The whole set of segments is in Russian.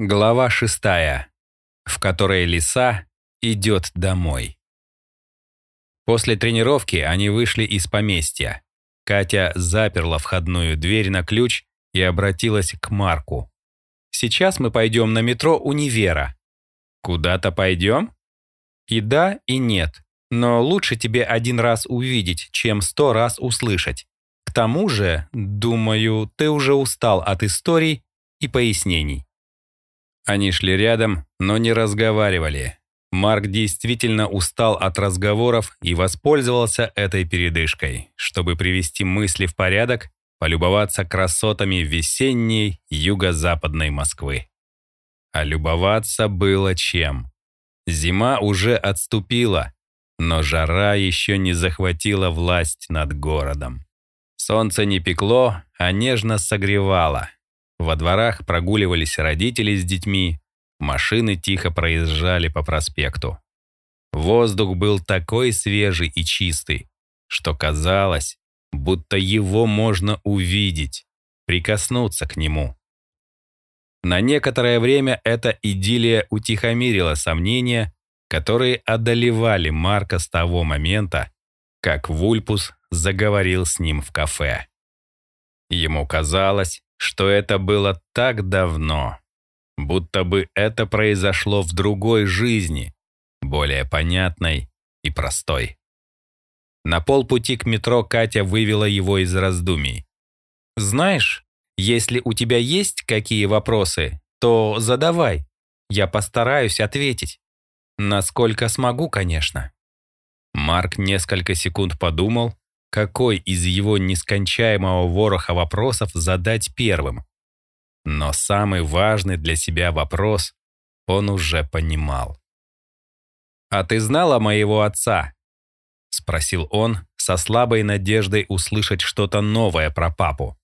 Глава шестая, в которой лиса идет домой. После тренировки они вышли из поместья. Катя заперла входную дверь на ключ и обратилась к Марку. «Сейчас мы пойдем на метро Универа». «Куда-то пойдем?» «И да, и нет. Но лучше тебе один раз увидеть, чем сто раз услышать. К тому же, думаю, ты уже устал от историй и пояснений». Они шли рядом, но не разговаривали. Марк действительно устал от разговоров и воспользовался этой передышкой, чтобы привести мысли в порядок, полюбоваться красотами весенней юго-западной Москвы. А любоваться было чем. Зима уже отступила, но жара еще не захватила власть над городом. Солнце не пекло, а нежно согревало. Во дворах прогуливались родители с детьми, машины тихо проезжали по проспекту. Воздух был такой свежий и чистый, что казалось, будто его можно увидеть, прикоснуться к нему. На некоторое время эта идиллия утихомирила сомнения, которые одолевали Марка с того момента, как Вульпус заговорил с ним в кафе. Ему казалось, что это было так давно, будто бы это произошло в другой жизни, более понятной и простой. На полпути к метро Катя вывела его из раздумий. «Знаешь, если у тебя есть какие вопросы, то задавай. Я постараюсь ответить. Насколько смогу, конечно». Марк несколько секунд подумал, какой из его нескончаемого вороха вопросов задать первым. Но самый важный для себя вопрос он уже понимал. «А ты знала моего отца?» — спросил он со слабой надеждой услышать что-то новое про папу.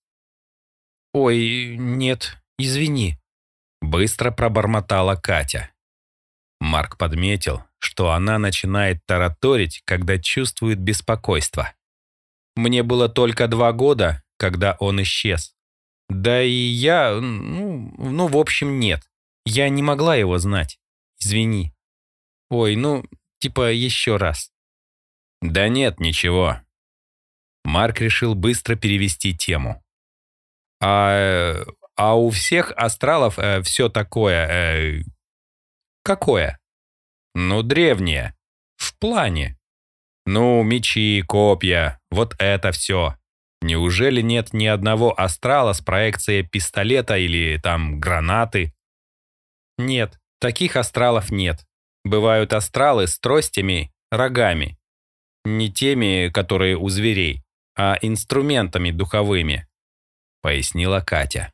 «Ой, нет, извини», — быстро пробормотала Катя. Марк подметил, что она начинает тараторить, когда чувствует беспокойство. Мне было только два года, когда он исчез. Да и я, ну, ну, в общем, нет. Я не могла его знать. Извини. Ой, ну, типа еще раз. Да нет, ничего. Марк решил быстро перевести тему. А, а у всех астралов э, все такое... Э, какое? Ну, древнее. В плане. Ну, мечи, копья, вот это все. Неужели нет ни одного астрала с проекцией пистолета или там гранаты? Нет, таких астралов нет. Бывают астралы с тростями, рогами. Не теми, которые у зверей, а инструментами духовыми, пояснила Катя.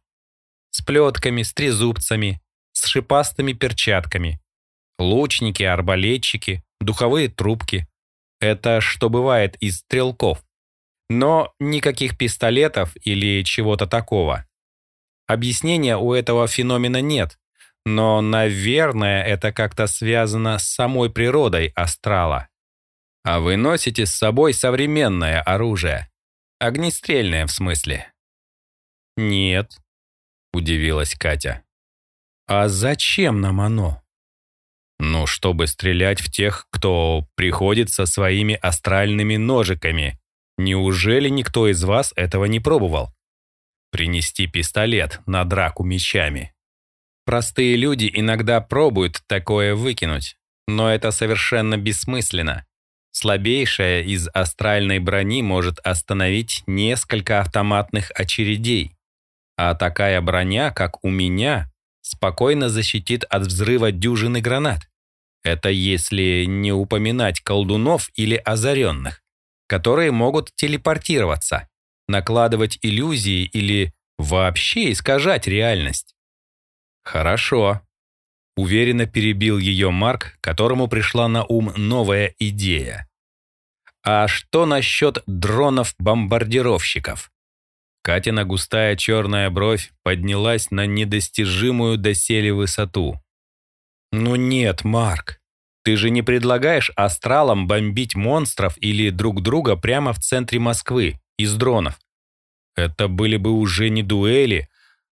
С плетками, с трезубцами, с шипастыми перчатками. Лучники, арбалетчики, духовые трубки. Это что бывает из стрелков. Но никаких пистолетов или чего-то такого. Объяснения у этого феномена нет, но, наверное, это как-то связано с самой природой астрала. А вы носите с собой современное оружие. Огнестрельное, в смысле. Нет, удивилась Катя. А зачем нам оно? Ну, чтобы стрелять в тех, кто приходит со своими астральными ножиками. Неужели никто из вас этого не пробовал? Принести пистолет на драку мечами. Простые люди иногда пробуют такое выкинуть, но это совершенно бессмысленно. Слабейшая из астральной брони может остановить несколько автоматных очередей. А такая броня, как у меня, спокойно защитит от взрыва дюжины гранат. Это если не упоминать колдунов или озаренных, которые могут телепортироваться, накладывать иллюзии или вообще искажать реальность. Хорошо. Уверенно перебил ее Марк, которому пришла на ум новая идея. А что насчет дронов-бомбардировщиков? Катина густая черная бровь поднялась на недостижимую доселе высоту. «Ну нет, Марк, ты же не предлагаешь астралам бомбить монстров или друг друга прямо в центре Москвы из дронов. Это были бы уже не дуэли,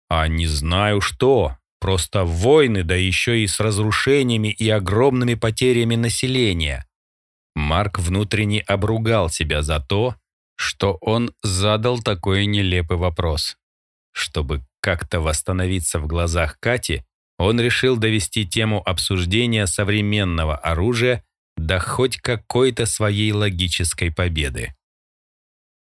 а не знаю что, Просто войны, да еще и с разрушениями и огромными потерями населения. Марк внутренне обругал себя за то, что он задал такой нелепый вопрос. Чтобы как-то восстановиться в глазах Кати, он решил довести тему обсуждения современного оружия до хоть какой-то своей логической победы.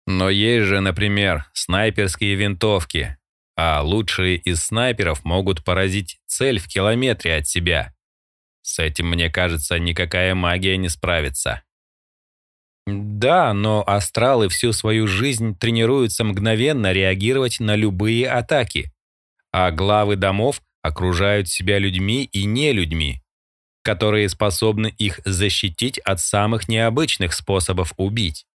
Но есть же, например, снайперские винтовки, а лучшие из снайперов могут поразить цель в километре от себя. С этим, мне кажется, никакая магия не справится. Да, но астралы всю свою жизнь тренируются мгновенно реагировать на любые атаки, а главы домов окружают себя людьми и не людьми, которые способны их защитить от самых необычных способов убить.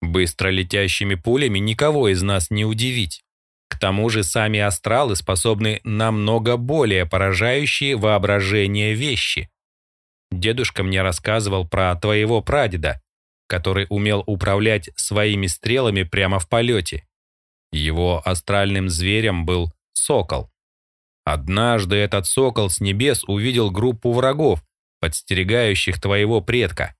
Быстро летящими пулями никого из нас не удивить. К тому же сами астралы способны намного более поражающие воображение вещи. Дедушка мне рассказывал про твоего прадеда, который умел управлять своими стрелами прямо в полете. Его астральным зверем был сокол. Однажды этот сокол с небес увидел группу врагов, подстерегающих твоего предка.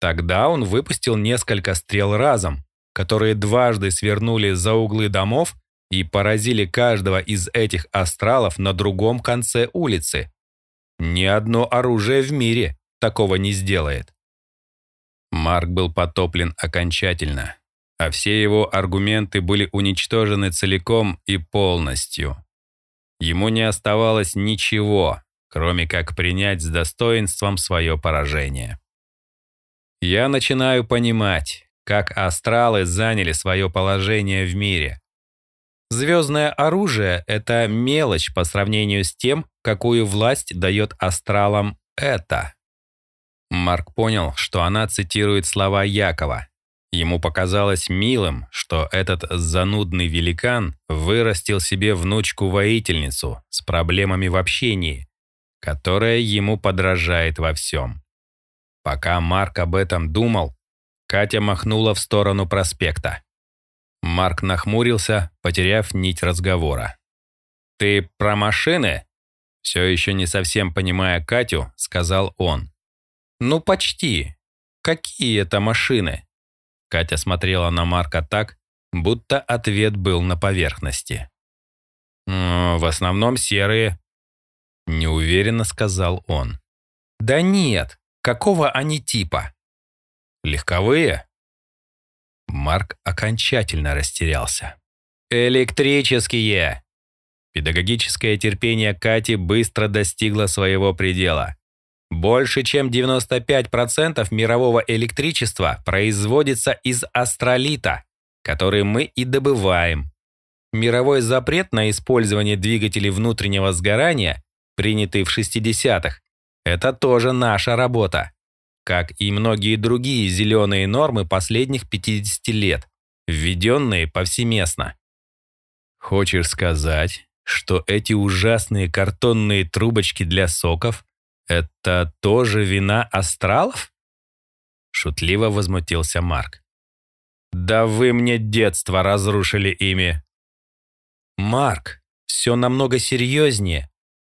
Тогда он выпустил несколько стрел разом, которые дважды свернули за углы домов и поразили каждого из этих астралов на другом конце улицы. Ни одно оружие в мире такого не сделает. Марк был потоплен окончательно, а все его аргументы были уничтожены целиком и полностью. Ему не оставалось ничего, кроме как принять с достоинством свое поражение. Я начинаю понимать, как астралы заняли свое положение в мире. Звездное оружие — это мелочь по сравнению с тем, какую власть дает астралам это. Марк понял, что она цитирует слова Якова. Ему показалось милым, что этот занудный великан вырастил себе внучку-воительницу с проблемами в общении, которая ему подражает во всем. Пока Марк об этом думал, Катя махнула в сторону проспекта. Марк нахмурился, потеряв нить разговора. «Ты про машины?» Все еще не совсем понимая Катю, сказал он. «Ну, почти. Какие это машины?» Катя смотрела на Марка так, будто ответ был на поверхности. «В основном серые», — неуверенно сказал он. «Да нет, какого они типа?» «Легковые?» Марк окончательно растерялся. «Электрические!» Педагогическое терпение Кати быстро достигло своего предела. Больше чем 95% мирового электричества производится из астролита, который мы и добываем. Мировой запрет на использование двигателей внутреннего сгорания, принятый в 60-х, это тоже наша работа, как и многие другие зеленые нормы последних 50 лет, введенные повсеместно. Хочешь сказать, что эти ужасные картонные трубочки для соков «Это тоже вина астралов?» Шутливо возмутился Марк. «Да вы мне детство разрушили ими!» «Марк, все намного серьезнее.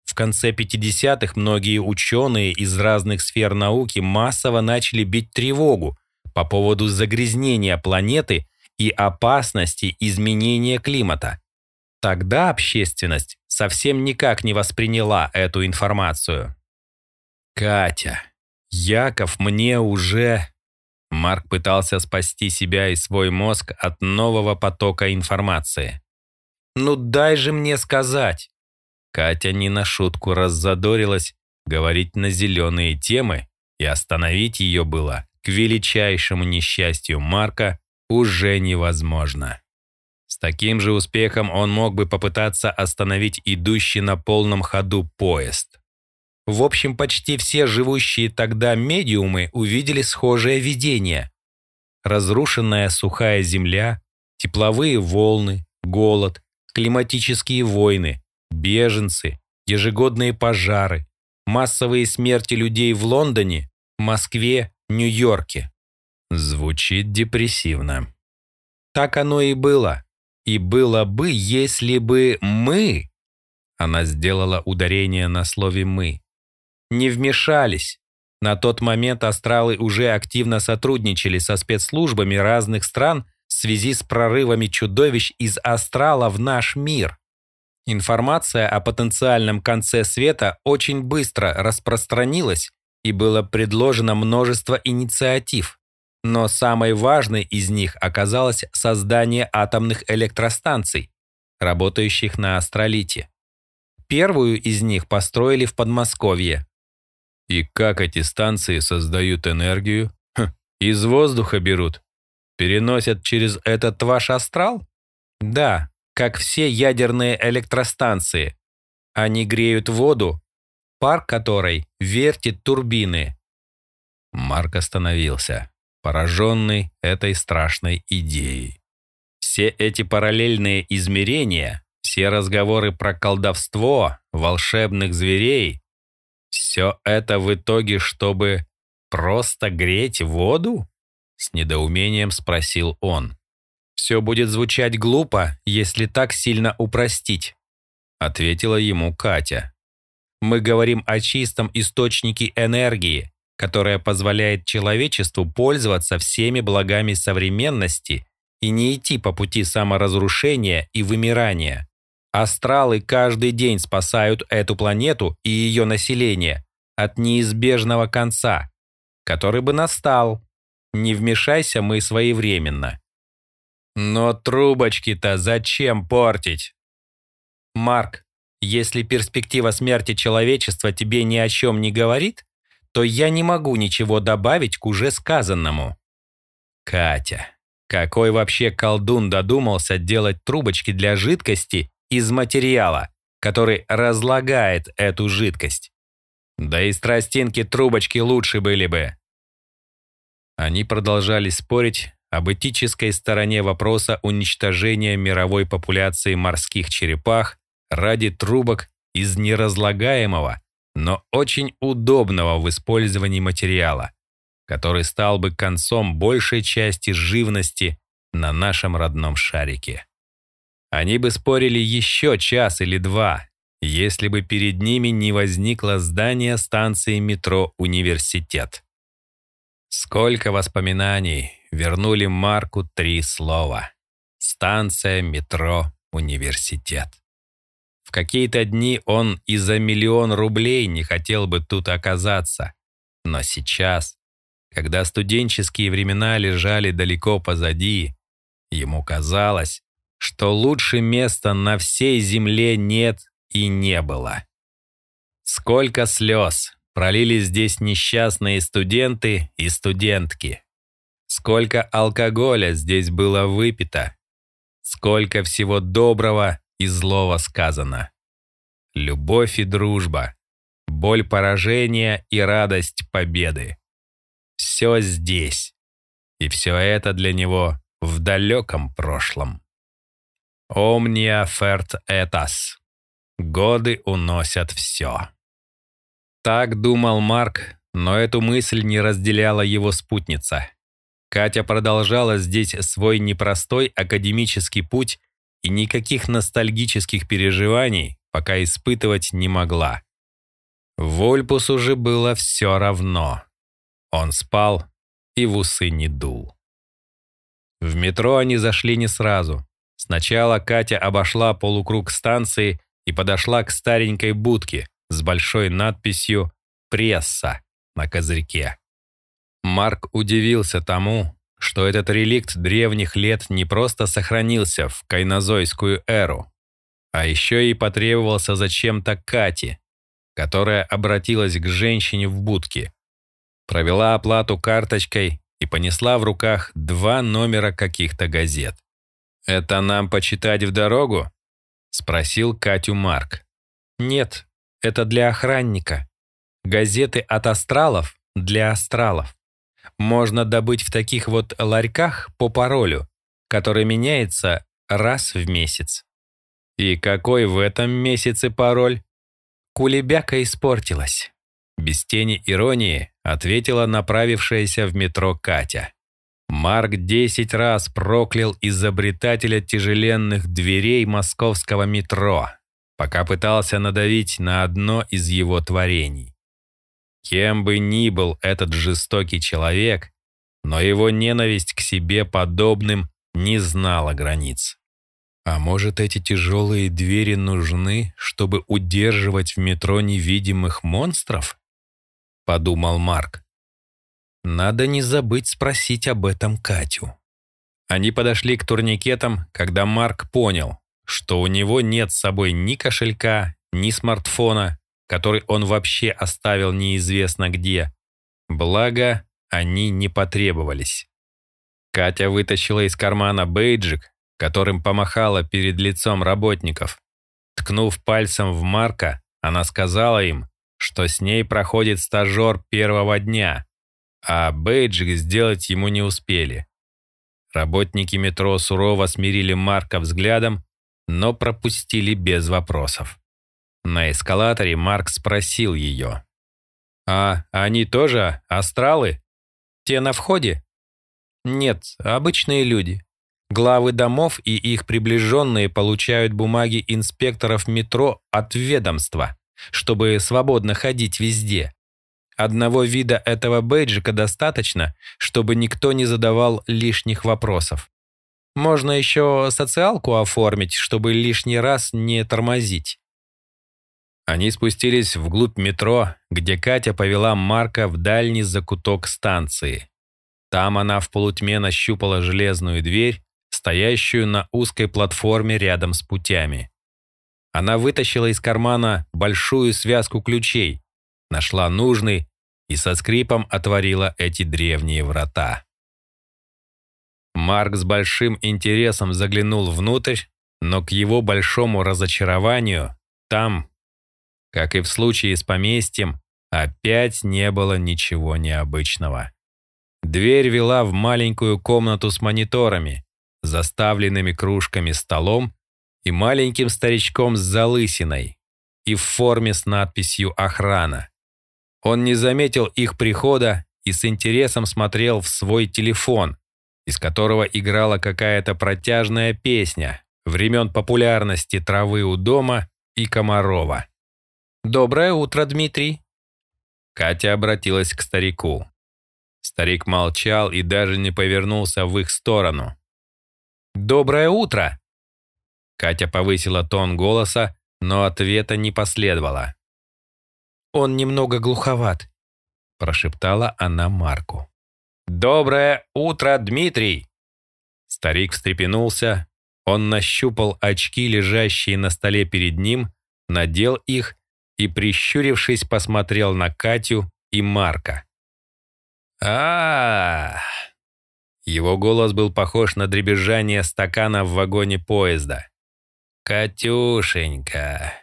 В конце 50-х многие ученые из разных сфер науки массово начали бить тревогу по поводу загрязнения планеты и опасности изменения климата. Тогда общественность совсем никак не восприняла эту информацию. Катя, Яков мне уже... Марк пытался спасти себя и свой мозг от нового потока информации. «Ну дай же мне сказать!» Катя не на шутку раззадорилась говорить на зеленые темы, и остановить ее было, к величайшему несчастью Марка, уже невозможно. С таким же успехом он мог бы попытаться остановить идущий на полном ходу поезд. В общем, почти все живущие тогда медиумы увидели схожее видение. Разрушенная сухая земля, тепловые волны, голод, климатические войны, беженцы, ежегодные пожары, массовые смерти людей в Лондоне, Москве, Нью-Йорке. Звучит депрессивно. Так оно и было. И было бы, если бы мы Она сделала ударение на слове «мы». Не вмешались. На тот момент астралы уже активно сотрудничали со спецслужбами разных стран в связи с прорывами чудовищ из астрала в наш мир. Информация о потенциальном конце света очень быстро распространилась и было предложено множество инициатив. Но самой важной из них оказалось создание атомных электростанций, работающих на астролите. Первую из них построили в Подмосковье. И как эти станции создают энергию? Хм, из воздуха берут. Переносят через этот ваш астрал? Да, как все ядерные электростанции. Они греют воду, пар которой вертит турбины. Марк остановился, пораженный этой страшной идеей. Все эти параллельные измерения, все разговоры про колдовство, волшебных зверей, все это в итоге, чтобы просто греть воду? С недоумением спросил он. Все будет звучать глупо, если так сильно упростить, ответила ему Катя. Мы говорим о чистом источнике энергии, которая позволяет человечеству пользоваться всеми благами современности и не идти по пути саморазрушения и вымирания. Астралы каждый день спасают эту планету и ее население от неизбежного конца, который бы настал. Не вмешайся мы своевременно. Но трубочки-то зачем портить? Марк, если перспектива смерти человечества тебе ни о чем не говорит, то я не могу ничего добавить к уже сказанному. Катя, какой вообще колдун додумался делать трубочки для жидкости из материала, который разлагает эту жидкость? Да и страстинки трубочки лучше были бы. Они продолжали спорить, об этической стороне вопроса уничтожения мировой популяции морских черепах ради трубок из неразлагаемого, но очень удобного в использовании материала, который стал бы концом большей части живности на нашем родном шарике. Они бы спорили еще час или два, если бы перед ними не возникло здание станции метро «Университет». Сколько воспоминаний вернули Марку три слова. Станция, метро, университет. В какие-то дни он и за миллион рублей не хотел бы тут оказаться. Но сейчас, когда студенческие времена лежали далеко позади, ему казалось, что лучше места на всей земле нет и не было. Сколько слез, Пролили здесь несчастные студенты и студентки. Сколько алкоголя здесь было выпито. Сколько всего доброго и злого сказано. Любовь и дружба. Боль поражения и радость победы. Все здесь. И все это для него в далеком прошлом. Omnia fert etas. Годы уносят все. Так думал Марк, но эту мысль не разделяла его спутница. Катя продолжала здесь свой непростой академический путь и никаких ностальгических переживаний пока испытывать не могла. Вольпусу же было все равно. Он спал и в усы не дул. В метро они зашли не сразу. Сначала Катя обошла полукруг станции и подошла к старенькой будке, с большой надписью «Пресса» на козырьке. Марк удивился тому, что этот реликт древних лет не просто сохранился в кайнозойскую эру, а еще и потребовался зачем-то Кате, которая обратилась к женщине в будке, провела оплату карточкой и понесла в руках два номера каких-то газет. «Это нам почитать в дорогу?» — спросил Катю Марк. «Нет, это для охранника. Газеты от астралов для астралов. Можно добыть в таких вот ларьках по паролю, который меняется раз в месяц. И какой в этом месяце пароль? Кулебяка испортилась. Без тени иронии ответила направившаяся в метро Катя. Марк десять раз проклял изобретателя тяжеленных дверей московского метро. пока пытался надавить на одно из его творений. Кем бы ни был этот жестокий человек, но его ненависть к себе подобным не знала границ. А может, эти тяжелые двери нужны, чтобы удерживать в метро невидимых монстров? Подумал Марк. Надо не забыть спросить об этом Катю. Они подошли к турникетам, когда Марк понял, что у него нет с собой ни кошелька, ни смартфона, который он вообще оставил неизвестно где. Благо, они не потребовались. Катя вытащила из кармана бейджик, которым помахала перед лицом работников. Ткнув пальцем в Марка, она сказала им, что с ней проходит стажер первого дня, а бейджик сделать ему не успели. Работники метро сурово смирили Марка взглядом, но пропустили без вопросов. На эскалаторе Марк спросил ее. «А они тоже астралы? Те на входе?» «Нет, обычные люди. Главы домов и их приближенные получают бумаги инспекторов метро от ведомства, чтобы свободно ходить везде. Одного вида этого бейджика достаточно, чтобы никто не задавал лишних вопросов. Можно еще социалку оформить, чтобы лишний раз не тормозить. Они спустились вглубь метро, где Катя повела Марка в дальний закуток станции. Там она в полутьме нащупала железную дверь, стоящую на узкой платформе рядом с путями. Она вытащила из кармана большую связку ключей, нашла нужный и со скрипом отворила эти древние врата. Марк с большим интересом заглянул внутрь, но к его большому разочарованию там, как и в случае с поместьем, опять не было ничего необычного. Дверь вела в маленькую комнату с мониторами, заставленными кружками столом и маленьким старичком с залысиной и в форме с надписью «Охрана». Он не заметил их прихода и с интересом смотрел в свой телефон, из которого играла какая-то протяжная песня времен популярности травы у дома и Комарова. «Доброе утро, Дмитрий!» Катя обратилась к старику. Старик молчал и даже не повернулся в их сторону. «Доброе утро!» Катя повысила тон голоса, но ответа не последовало. Он немного глуховат», — прошептала она Марку. «Доброе утро, Дмитрий!» Старик встрепенулся. Он нащупал очки, лежащие на столе перед ним, надел их и, прищурившись, посмотрел на Катю и Марка. а, Его голос был похож на дребезжание стакана в вагоне поезда. «Катюшенька,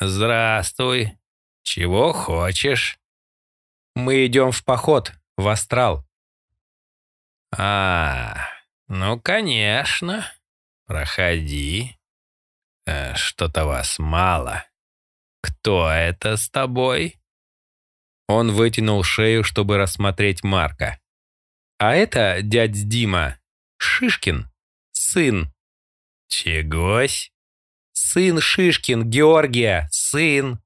здравствуй!» «Чего хочешь?» «Мы идем в поход, в астрал». «А, ну, конечно. Проходи. Э, Что-то вас мало. Кто это с тобой?» Он вытянул шею, чтобы рассмотреть Марка. «А это дядь Дима, Шишкин, сын». «Чегось?» «Сын Шишкин, Георгия, сын».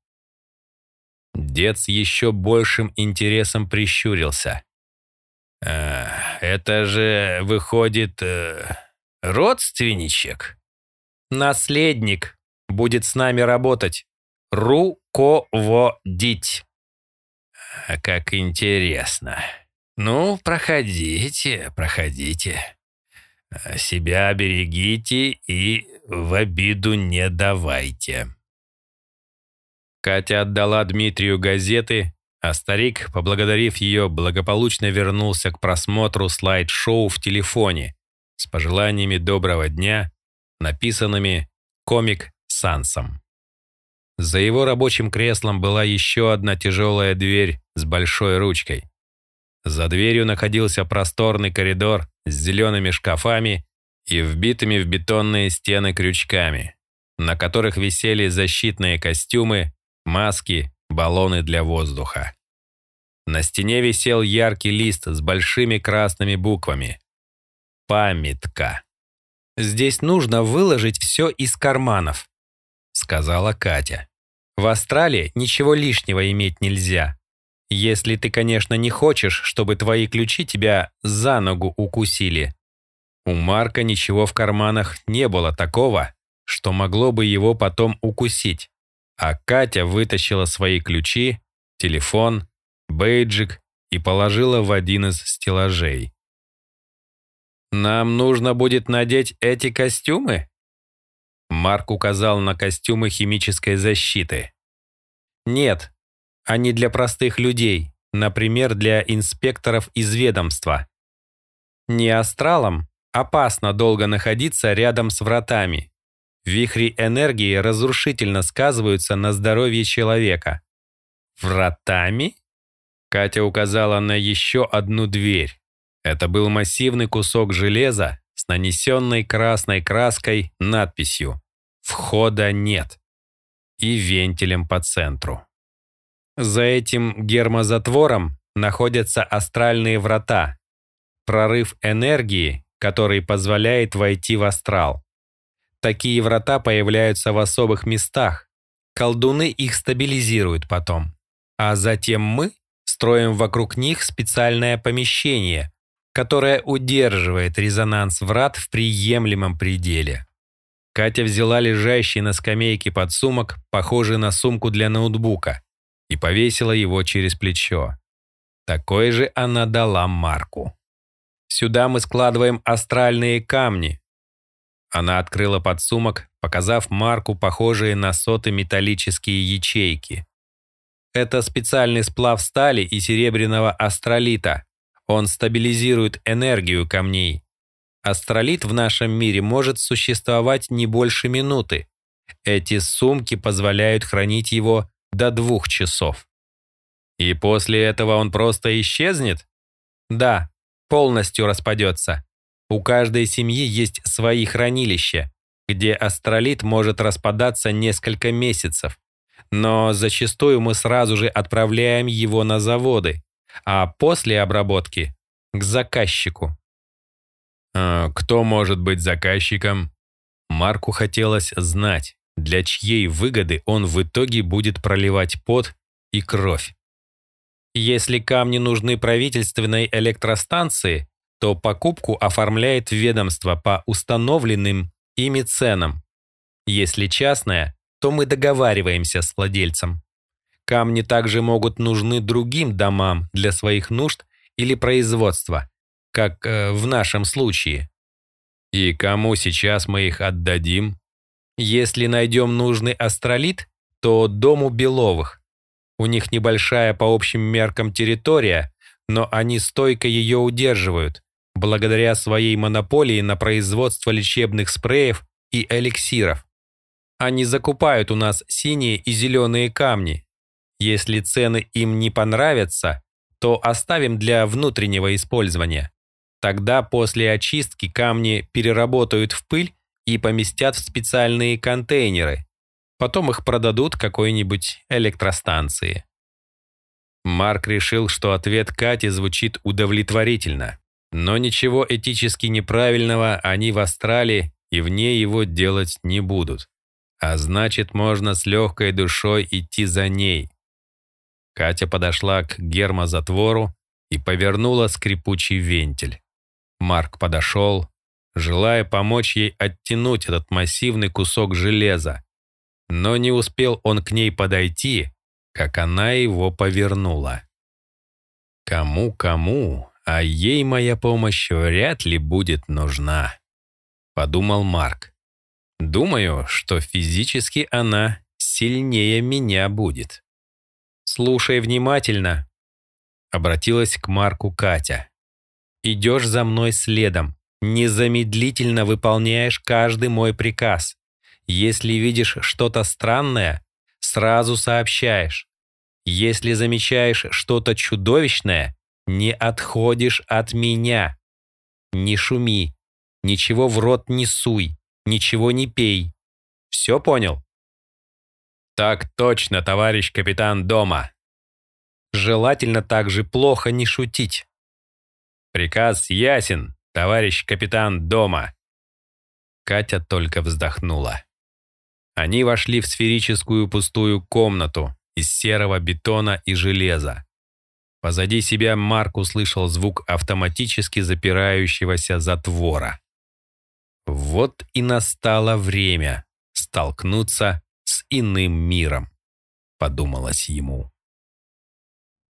Дед с еще большим интересом прищурился. «Э, «Это же, выходит, э, родственничек?» «Наследник будет с нами работать. Руководить». А «Как интересно. Ну, проходите, проходите. Себя берегите и в обиду не давайте». Катя отдала Дмитрию газеты, а старик, поблагодарив ее, благополучно вернулся к просмотру слайд-шоу в телефоне с пожеланиями доброго дня, написанными «Комик Сансом». За его рабочим креслом была еще одна тяжелая дверь с большой ручкой. За дверью находился просторный коридор с зелеными шкафами и вбитыми в бетонные стены крючками, на которых висели защитные костюмы маски, баллоны для воздуха. На стене висел яркий лист с большими красными буквами. Памятка. Здесь нужно выложить все из карманов. сказала Катя. «В Австралии ничего лишнего иметь нельзя. Если ты, конечно, не хочешь, чтобы твои ключи тебя за ногу укусили». У Марка ничего в карманах не было такого, что могло бы его потом укусить. А Катя вытащила свои ключи, телефон, бейджик и положила в один из стеллажей. «Нам нужно будет надеть эти костюмы?» Марк указал на костюмы химической защиты. «Нет, они для простых людей, например, для инспекторов из ведомства. Не астралам опасно долго находиться рядом с вратами. Вихри энергии разрушительно сказываются на здоровье человека. Вратами? Катя указала на еще одну дверь. Это был массивный кусок железа с нанесенной красной краской надписью «Входа нет» и вентилем по центру. За этим гермозатвором находятся астральные врата, прорыв энергии, который позволяет войти в астрал. Такие врата появляются в особых местах. Колдуны их стабилизируют потом. А затем мы строим вокруг них специальное помещение, которое удерживает резонанс врат в приемлемом пределе. Катя взяла лежащий на скамейке подсумок, похожий на сумку для ноутбука, и повесила его через плечо. Такой же она дала Марку. «Сюда мы складываем астральные камни», она открыла подсумок, показав Марку похожие на соты металлические ячейки. Это специальный сплав стали и серебряного астролита. Он стабилизирует энергию камней. Астролит в нашем мире может существовать не больше минуты. Эти сумки позволяют хранить его до двух часов. И после этого он просто исчезнет? Да, полностью распадется. У каждой семьи есть свои хранилища, где астролит может распадаться несколько месяцев. Но зачастую мы сразу же отправляем его на заводы, а после обработки – к заказчику. А кто может быть заказчиком? Марку хотелось знать, для чьей выгоды он в итоге будет проливать пот и кровь. Если камни нужны правительственной электростанции, то покупку оформляет ведомство по установленным ими ценам. Если частная, то мы договариваемся с владельцем. Камни также могут нужны другим домам для своих нужд или производства, как э, в нашем случае. И кому сейчас мы их отдадим? Если найдем нужный астролит, то дому Беловых. У них небольшая по общим меркам территория, но они стойко ее удерживают, благодаря своей монополии на производство лечебных спреев и эликсиров. Они закупают у нас синие и зеленые камни. Если цены им не понравятся, то оставим для внутреннего использования. Тогда после очистки камни переработают в пыль и поместят в специальные контейнеры. Потом их продадут какой-нибудь электростанции. Марк решил, что ответ Кати звучит удовлетворительно. Но ничего этически неправильного они в Австралии и вне его делать не будут. А значит, можно с легкой душой идти за ней. Катя подошла к гермозатвору и повернула скрипучий вентиль. Марк подошел, желая помочь ей оттянуть этот массивный кусок железа. Но не успел он к ней подойти, как она его повернула. Кому-кому, а ей моя помощь вряд ли будет нужна, подумал Марк. Думаю, что физически она сильнее меня будет. Слушай внимательно, обратилась к Марку Катя. Идешь за мной следом, незамедлительно выполняешь каждый мой приказ. Если видишь что-то странное, сразу сообщаешь. Если замечаешь что-то чудовищное, не отходишь от меня. Не шуми, ничего в рот не суй, ничего не пей. Все понял? Так точно, товарищ капитан дома. Желательно также плохо не шутить. Приказ ясен, товарищ капитан дома. Катя только вздохнула. Они вошли в сферическую пустую комнату из серого бетона и железа. Позади себя Марк услышал звук автоматически запирающегося затвора. Вот и настало время столкнуться с иным миром, подумалось ему.